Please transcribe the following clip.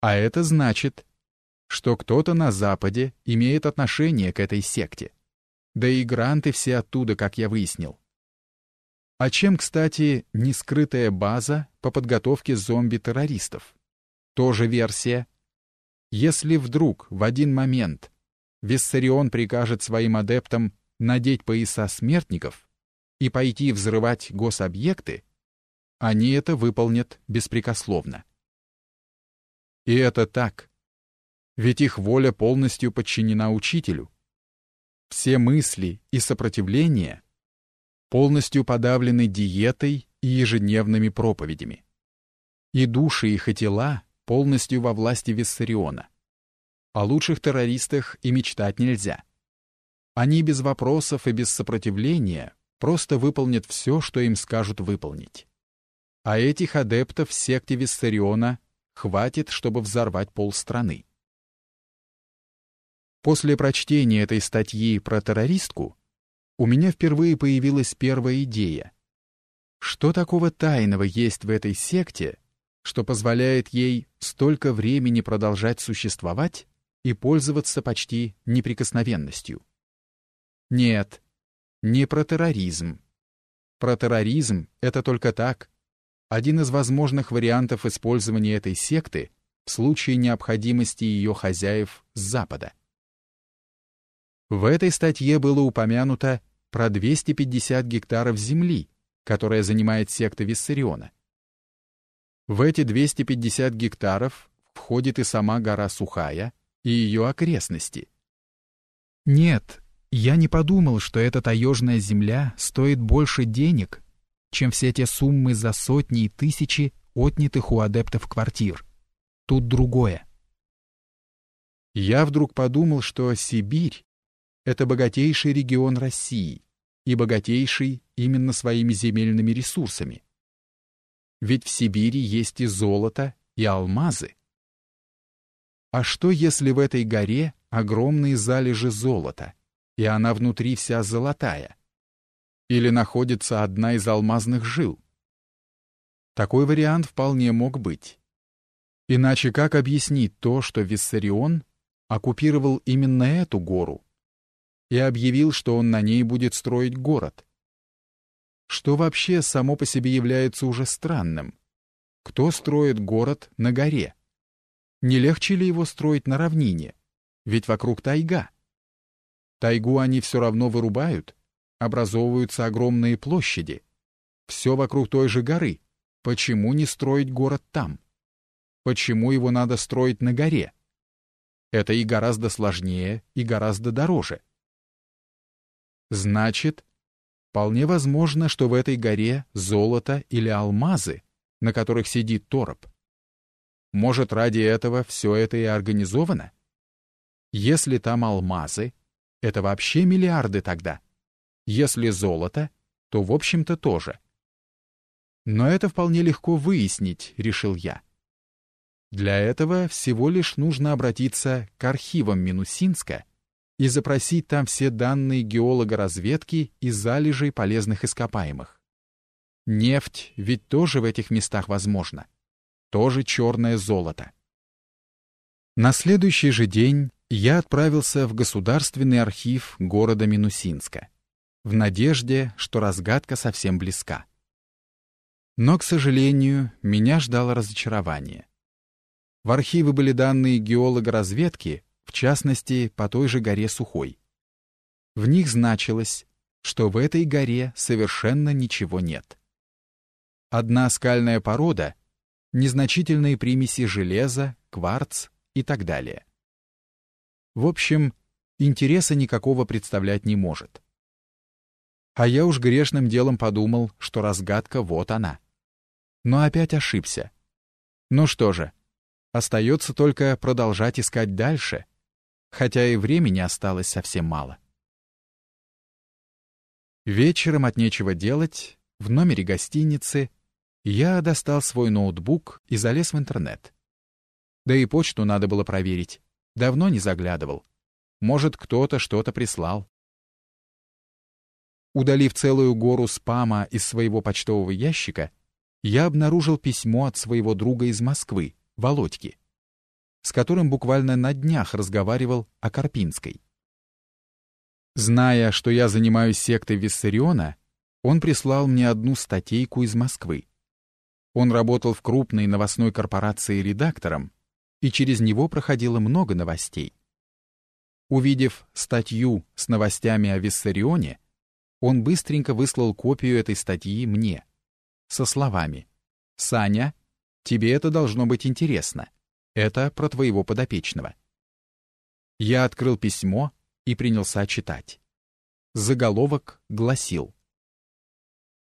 А это значит, что кто-то на Западе имеет отношение к этой секте. Да и гранты все оттуда, как я выяснил. А чем, кстати, не скрытая база по подготовке зомби-террористов? Тоже версия. Если вдруг в один момент Виссарион прикажет своим адептам надеть пояса смертников и пойти взрывать гособъекты, они это выполнят беспрекословно. И это так. Ведь их воля полностью подчинена учителю. Все мысли и сопротивления полностью подавлены диетой и ежедневными проповедями. И души их и тела полностью во власти Виссариона. О лучших террористах и мечтать нельзя. Они без вопросов и без сопротивления просто выполнят все, что им скажут выполнить. А этих адептов в секте Виссариона хватит, чтобы взорвать полстраны. После прочтения этой статьи про террористку у меня впервые появилась первая идея. Что такого тайного есть в этой секте, что позволяет ей столько времени продолжать существовать и пользоваться почти неприкосновенностью? Нет, не про терроризм. Про терроризм — это только так, один из возможных вариантов использования этой секты в случае необходимости ее хозяев с Запада. В этой статье было упомянуто про 250 гектаров земли, которая занимает секта Виссариона. В эти 250 гектаров входит и сама гора Сухая и ее окрестности. Нет, я не подумал, что эта таежная земля стоит больше денег, чем все те суммы за сотни и тысячи отнятых у адептов квартир. Тут другое. Я вдруг подумал, что Сибирь — это богатейший регион России и богатейший именно своими земельными ресурсами. Ведь в Сибири есть и золото, и алмазы. А что, если в этой горе огромные залежи золота, и она внутри вся золотая? Или находится одна из алмазных жил. Такой вариант вполне мог быть. Иначе как объяснить то, что Виссарион оккупировал именно эту гору и объявил, что он на ней будет строить город? Что вообще само по себе является уже странным? Кто строит город на горе? Не легче ли его строить на равнине? Ведь вокруг тайга. Тайгу они все равно вырубают, образовываются огромные площади. Все вокруг той же горы. Почему не строить город там? Почему его надо строить на горе? Это и гораздо сложнее, и гораздо дороже. Значит, вполне возможно, что в этой горе золото или алмазы, на которых сидит Тороп. Может, ради этого все это и организовано? Если там алмазы, это вообще миллиарды тогда. Если золото, то в общем-то тоже. Но это вполне легко выяснить, решил я. Для этого всего лишь нужно обратиться к архивам Минусинска и запросить там все данные геолога-разведки и залежей полезных ископаемых. Нефть ведь тоже в этих местах возможна. Тоже черное золото. На следующий же день я отправился в Государственный архив города Минусинска в надежде, что разгадка совсем близка. Но, к сожалению, меня ждало разочарование. В архивы были данные геолога-разведки, в частности, по той же горе Сухой. В них значилось, что в этой горе совершенно ничего нет. Одна скальная порода, незначительные примеси железа, кварц и так далее. В общем, интереса никакого представлять не может. А я уж грешным делом подумал, что разгадка вот она. Но опять ошибся. Ну что же, остается только продолжать искать дальше, хотя и времени осталось совсем мало. Вечером от нечего делать, в номере гостиницы, я достал свой ноутбук и залез в интернет. Да и почту надо было проверить. Давно не заглядывал. Может, кто-то что-то прислал. Удалив целую гору спама из своего почтового ящика, я обнаружил письмо от своего друга из Москвы, Володьки. с которым буквально на днях разговаривал о Карпинской. Зная, что я занимаюсь сектой Виссариона, он прислал мне одну статейку из Москвы. Он работал в крупной новостной корпорации редактором, и через него проходило много новостей. Увидев статью с новостями о Виссарионе, он быстренько выслал копию этой статьи мне, со словами «Саня, тебе это должно быть интересно. Это про твоего подопечного». Я открыл письмо и принялся читать. Заголовок гласил